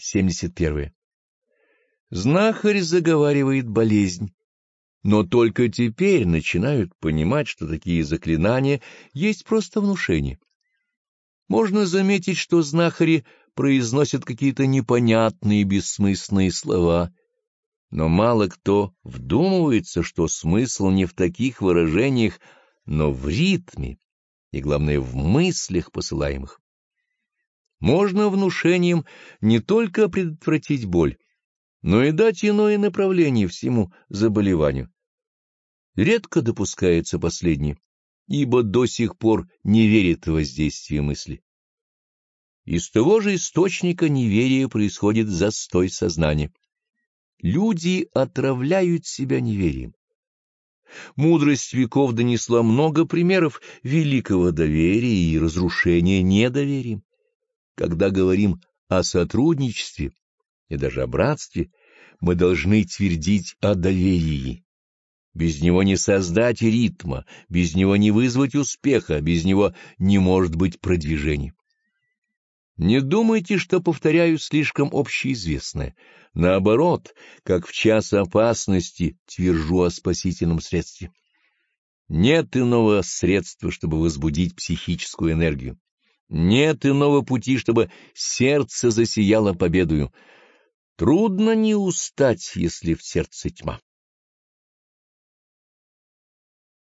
71. Знахарь заговаривает болезнь, но только теперь начинают понимать, что такие заклинания есть просто внушение. Можно заметить, что знахари произносят какие-то непонятные бессмысленные слова, но мало кто вдумывается, что смысл не в таких выражениях, но в ритме и, главное, в мыслях посылаемых. Можно внушением не только предотвратить боль, но и дать иное направление всему заболеванию. Редко допускается последнее, ибо до сих пор не верит в воздействие мысли. Из того же источника неверия происходит застой сознания. Люди отравляют себя неверием. Мудрость веков донесла много примеров великого доверия и разрушения недоверием. Когда говорим о сотрудничестве и даже о братстве, мы должны твердить о доверии. Без него не создать ритма, без него не вызвать успеха, без него не может быть продвижения. Не думайте, что повторяю слишком общеизвестное. Наоборот, как в час опасности твержу о спасительном средстве. Нет иного средства, чтобы возбудить психическую энергию. Нет иного пути, чтобы сердце засияло победою. Трудно не устать, если в сердце тьма.